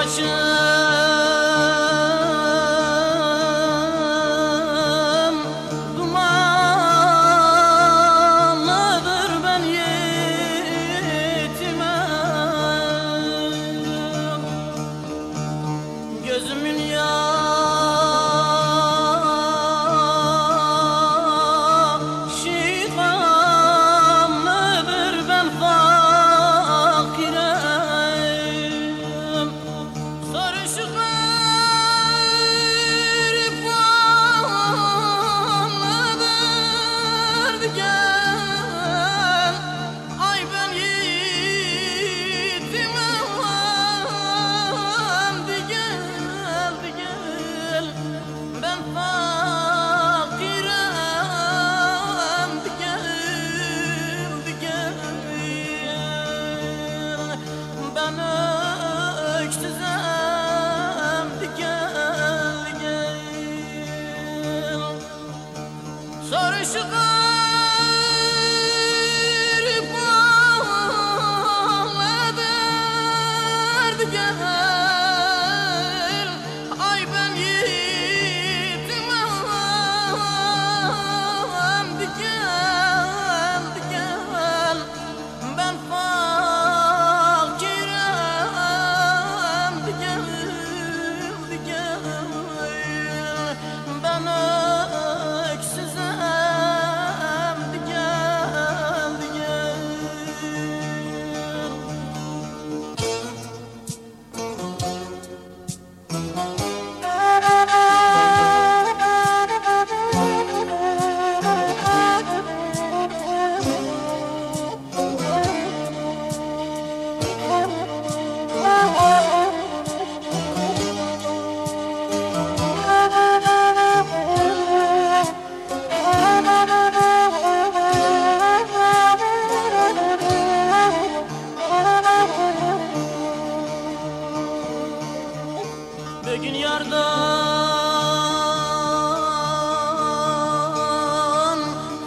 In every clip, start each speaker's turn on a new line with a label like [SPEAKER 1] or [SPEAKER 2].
[SPEAKER 1] başım Sarışık irfanlıdır gel Ögün yardan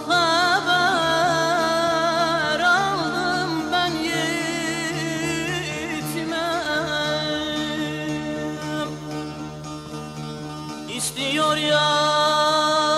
[SPEAKER 1] haber aldım ben gitmem İstiyor ya